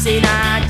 seen I